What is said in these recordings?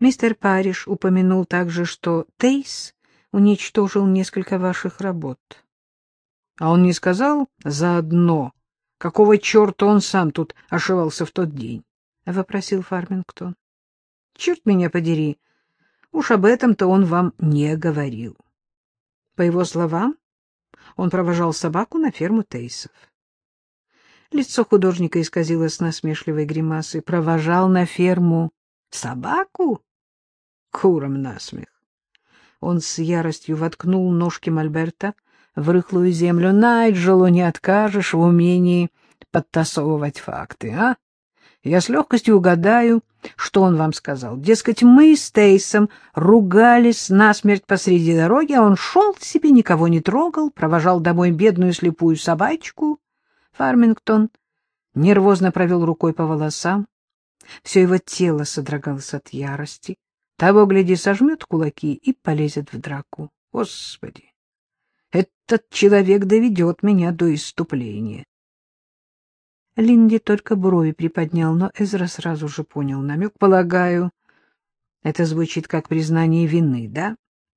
Мистер Париш упомянул также, что Тейс уничтожил несколько ваших работ. А он не сказал заодно, какого черта он сам тут ошивался в тот день? — вопросил Фармингтон. — Черт меня подери, уж об этом-то он вам не говорил. По его словам, он провожал собаку на ферму Тейсов. Лицо художника исказилось насмешливой гримасой. Провожал на ферму собаку? Куром насмех. Он с яростью воткнул ножки Мольберта в рыхлую землю. Найджелу не откажешь в умении подтасовывать факты, а? Я с легкостью угадаю, что он вам сказал. Дескать, мы с Тейсом ругались насмерть посреди дороги, а он шел себе, никого не трогал, провожал домой бедную слепую собачку. Фармингтон нервозно провел рукой по волосам. Все его тело содрогалось от ярости. Того, гляди, сожмет кулаки и полезет в драку. Господи! Этот человек доведет меня до иступления. Линди только брови приподнял, но Эзра сразу же понял намек. Полагаю, это звучит как признание вины, да,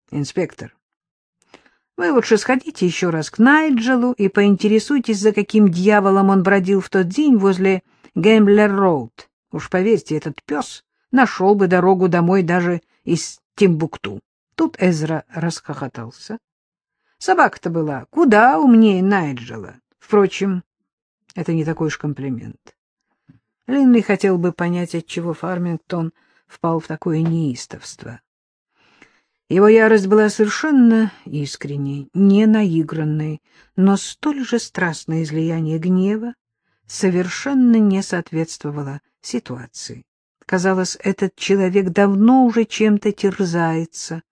инспектор? Вы лучше сходите еще раз к Найджелу и поинтересуйтесь, за каким дьяволом он бродил в тот день возле Гэмблер-Роуд. Уж поверьте, этот пес нашел бы дорогу домой даже из Тимбукту. Тут Эзра расхохотался. Собака-то была куда умнее Найджела. Впрочем, это не такой уж комплимент. Линли хотел бы понять, отчего Фармингтон впал в такое неистовство. Его ярость была совершенно искренней, не наигранной, но столь же страстное излияние гнева совершенно не соответствовало ситуации. Казалось, этот человек давно уже чем-то терзается,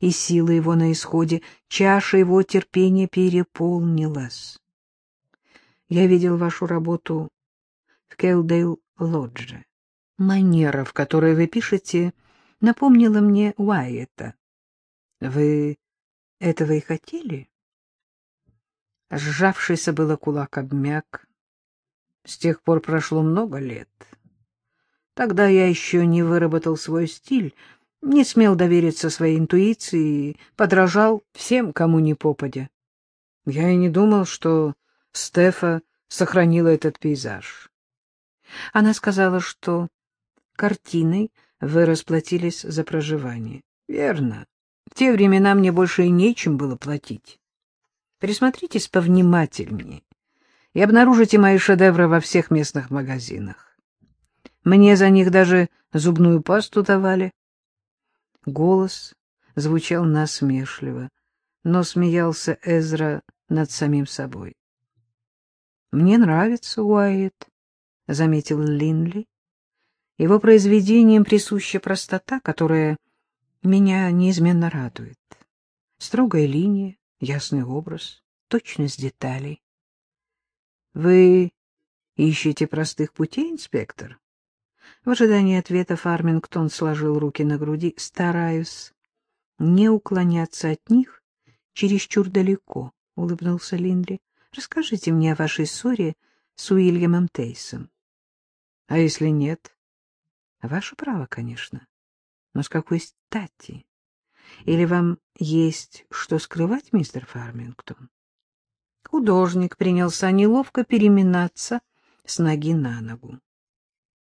и сила его на исходе, чаша его терпения переполнилась. Я видел вашу работу в Келдейл-Лодже. Манера, в которой вы пишете, напомнила мне Уайета. Вы этого и хотели? Сжавшийся было кулак обмяк. С тех пор прошло много лет. Тогда я еще не выработал свой стиль, не смел довериться своей интуиции, подражал всем, кому не попадя. Я и не думал, что Стефа сохранила этот пейзаж. Она сказала, что картиной вы расплатились за проживание. Верно. В те времена мне больше и нечем было платить. Присмотритесь повнимательнее и обнаружите мои шедевры во всех местных магазинах. Мне за них даже зубную пасту давали. Голос звучал насмешливо, но смеялся Эзра над самим собой. — Мне нравится Уайт, — заметил Линли. Его произведениям присуща простота, которая меня неизменно радует. Строгая линия, ясный образ, точность деталей. Вы ищете простых путей, инспектор? В ожидании ответа Фармингтон сложил руки на груди. Стараюсь не уклоняться от них чересчур далеко, — улыбнулся Линдли. Расскажите мне о вашей ссоре с Уильямом Тейсом. — А если нет? — Ваше право, конечно. Но с какой стати? Или вам есть что скрывать, мистер Фармингтон? Художник принялся неловко переминаться с ноги на ногу.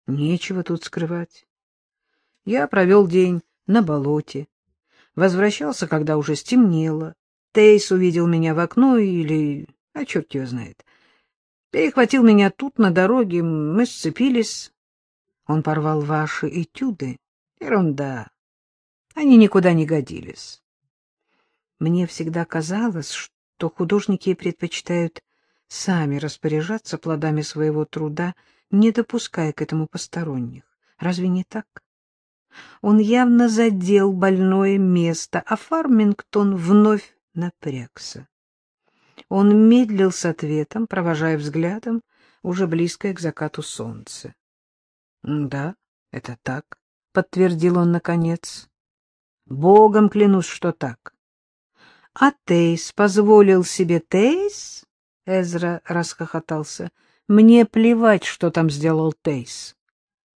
Нечего тут скрывать. Я провел день на болоте. Возвращался, когда уже стемнело. Тейс увидел меня в окно или... А черт его знает. Перехватил меня тут, на дороге. Мы сцепились. Он порвал ваши этюды. Ерунда. Они никуда не годились. Мне всегда казалось, что художники предпочитают сами распоряжаться плодами своего труда, не допуская к этому посторонних. Разве не так? Он явно задел больное место, а Фармингтон вновь напрягся. Он медлил с ответом, провожая взглядом уже близкое к закату солнце. — Да, это так, — подтвердил он наконец. — Богом клянусь, что так. — А Тейс позволил себе Тейс? — Эзра расхохотался. — Мне плевать, что там сделал Тейс.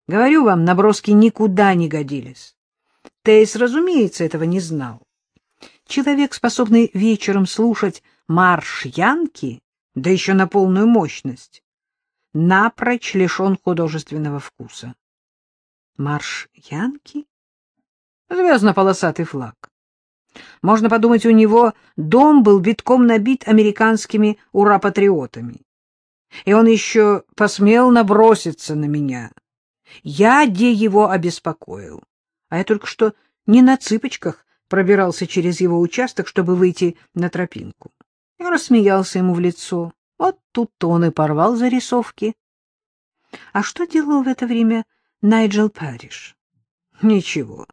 Говорю вам, наброски никуда не годились. Тейс, разумеется, этого не знал. Человек, способный вечером слушать марш Янки, да еще на полную мощность, напрочь лишен художественного вкуса. Марш Янки? Звездно-полосатый флаг. Можно подумать, у него дом был битком набит американскими ура-патриотами. И он еще посмел наброситься на меня. Я де его обеспокоил. А я только что не на цыпочках пробирался через его участок, чтобы выйти на тропинку. Я рассмеялся ему в лицо. Вот тут он и порвал зарисовки. А что делал в это время Найджел Парриш? Ничего.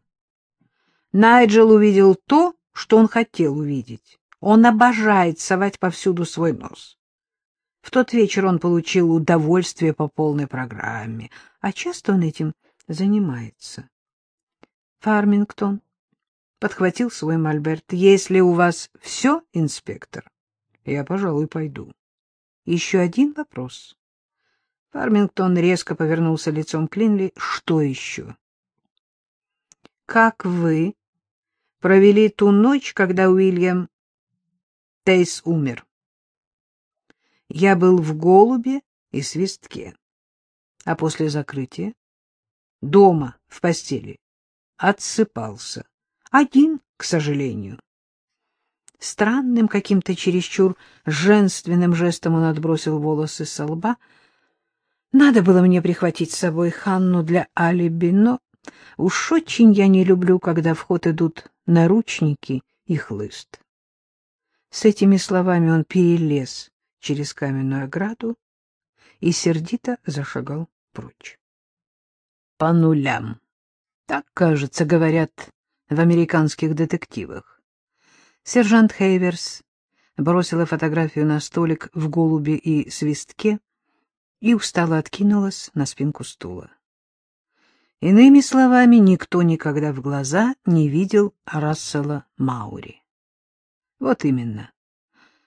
Найджел увидел то, что он хотел увидеть. Он обожает совать повсюду свой нос. В тот вечер он получил удовольствие по полной программе, а часто он этим занимается. Фармингтон подхватил свой мольберт. Если у вас все, инспектор, я, пожалуй, пойду. Еще один вопрос. Фармингтон резко повернулся лицом к Линли. Что еще? Как вы провели ту ночь, когда Уильям Тейс умер? Я был в голубе и свистке. А после закрытия? Дома, в постели. Отсыпался. Один, к сожалению. Странным каким-то чересчур женственным жестом он отбросил волосы со лба. Надо было мне прихватить с собой Ханну для алиби, но уж очень я не люблю, когда в ход идут наручники и хлыст. С этими словами он перелез через каменную ограду и сердито зашагал прочь. По нулям. Так, кажется, говорят в американских детективах. Сержант Хейверс бросила фотографию на столик в голубе и свистке и устало откинулась на спинку стула. Иными словами, никто никогда в глаза не видел Рассела Маури. Вот именно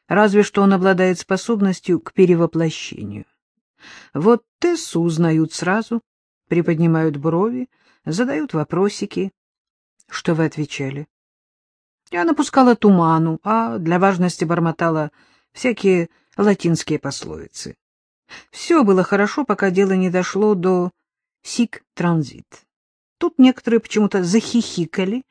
разве что он обладает способностью к перевоплощению. Вот Тессу узнают сразу, приподнимают брови, задают вопросики. Что вы отвечали? Я напускала туману, а для важности бормотала всякие латинские пословицы. Все было хорошо, пока дело не дошло до сик-транзит. Тут некоторые почему-то захихикали.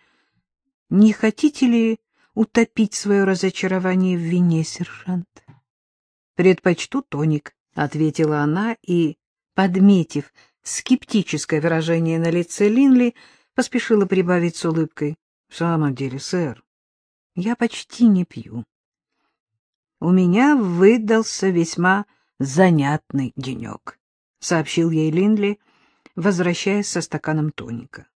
Не хотите ли утопить свое разочарование в вине, сержант. — Предпочту тоник, — ответила она и, подметив скептическое выражение на лице Линли, поспешила прибавить с улыбкой. — В самом деле, сэр, я почти не пью. У меня выдался весьма занятный денек, — сообщил ей Линли, возвращаясь со стаканом тоника.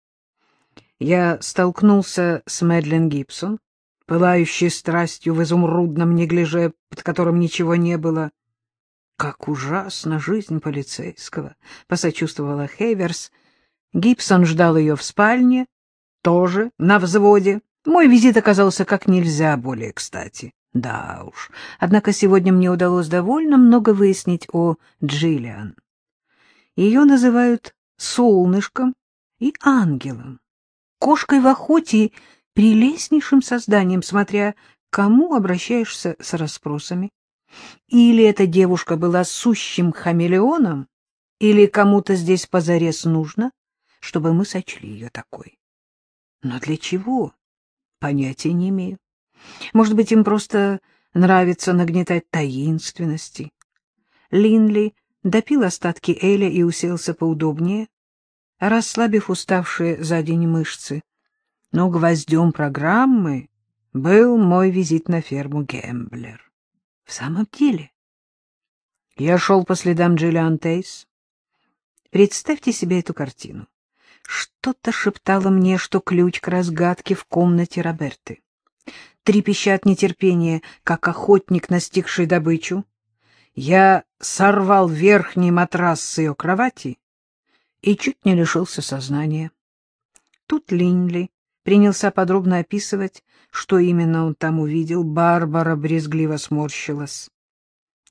Я столкнулся с Мэдлин Гибсон, пылающей страстью в изумрудном неглиже, под которым ничего не было. «Как ужасна жизнь полицейского!» — посочувствовала Хейверс. Гибсон ждал ее в спальне, тоже на взводе. Мой визит оказался как нельзя более кстати. Да уж, однако сегодня мне удалось довольно много выяснить о Джиллиан. Ее называют солнышком и ангелом, кошкой в охоте прелестнейшим созданием, смотря кому обращаешься с расспросами. Или эта девушка была сущим хамелеоном, или кому-то здесь позарез нужно, чтобы мы сочли ее такой. Но для чего? Понятия не имею. Может быть, им просто нравится нагнетать таинственности. Линли допил остатки Эля и уселся поудобнее, расслабив уставшие за день мышцы но гвоздем программы был мой визит на ферму Гемблер. В самом деле, я шел по следам Джиллиан Тейс. Представьте себе эту картину. Что-то шептало мне, что ключ к разгадке в комнате Роберты. Трепеща от нетерпения, как охотник, настигший добычу, я сорвал верхний матрас с ее кровати и чуть не лишился сознания. Тут Линли принялся подробно описывать, что именно он там увидел. Барбара брезгливо сморщилась.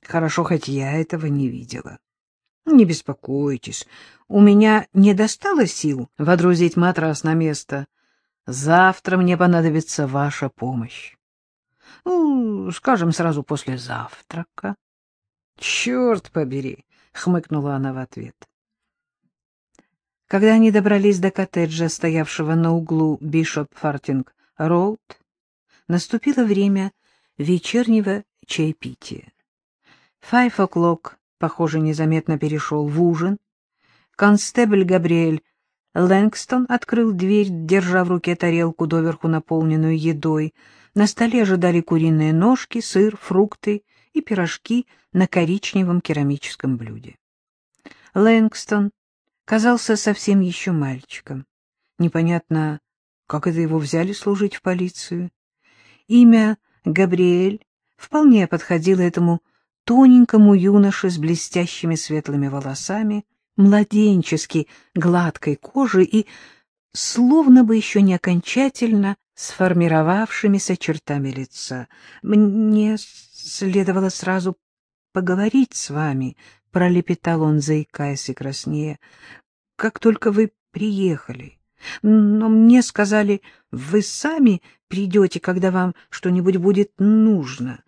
Хорошо, хоть я этого не видела. Не беспокойтесь, у меня не достало сил водрузить матрас на место. Завтра мне понадобится ваша помощь. Ну, скажем, сразу после завтрака. — Черт побери! — хмыкнула она в ответ. Когда они добрались до коттеджа, стоявшего на углу Бишоп-Фартинг-Роуд, наступило время вечернего чаепития. Five o'clock, похоже, незаметно перешел в ужин. Констебль Габриэль Лэнгстон открыл дверь, держа в руке тарелку, доверху наполненную едой. На столе ожидали куриные ножки, сыр, фрукты и пирожки на коричневом керамическом блюде. Лэнгстон казался совсем еще мальчиком. Непонятно, как это его взяли служить в полицию. Имя Габриэль вполне подходило этому тоненькому юноше с блестящими светлыми волосами, младенчески гладкой кожей и словно бы еще не окончательно сформировавшимися чертами лица. Мне следовало сразу поговорить с вами, — пролепетал он, заикаясь и краснея, — как только вы приехали. Но мне сказали, вы сами придете, когда вам что-нибудь будет нужно.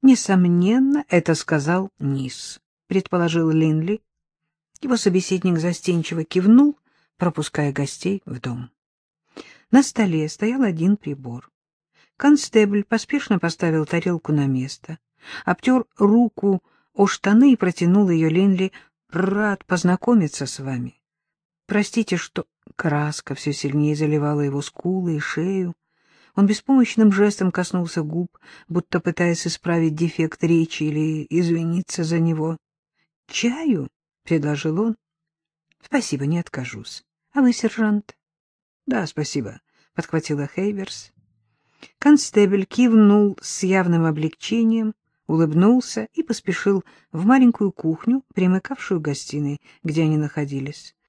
Несомненно, это сказал Низ, предположил Линли. Его собеседник застенчиво кивнул, пропуская гостей в дом. На столе стоял один прибор. Констебль поспешно поставил тарелку на место, обтер руку о штаны и протянул ее Линли. «Рад познакомиться с вами. Простите, что краска все сильнее заливала его скулы и шею. Он беспомощным жестом коснулся губ, будто пытаясь исправить дефект речи или извиниться за него. «Чаю?» — предложил он. «Спасибо, не откажусь. А вы, сержант?» «Да, спасибо», — подхватила Хейверс. Констебель кивнул с явным облегчением, улыбнулся и поспешил в маленькую кухню, примыкавшую к гостиной, где они находились.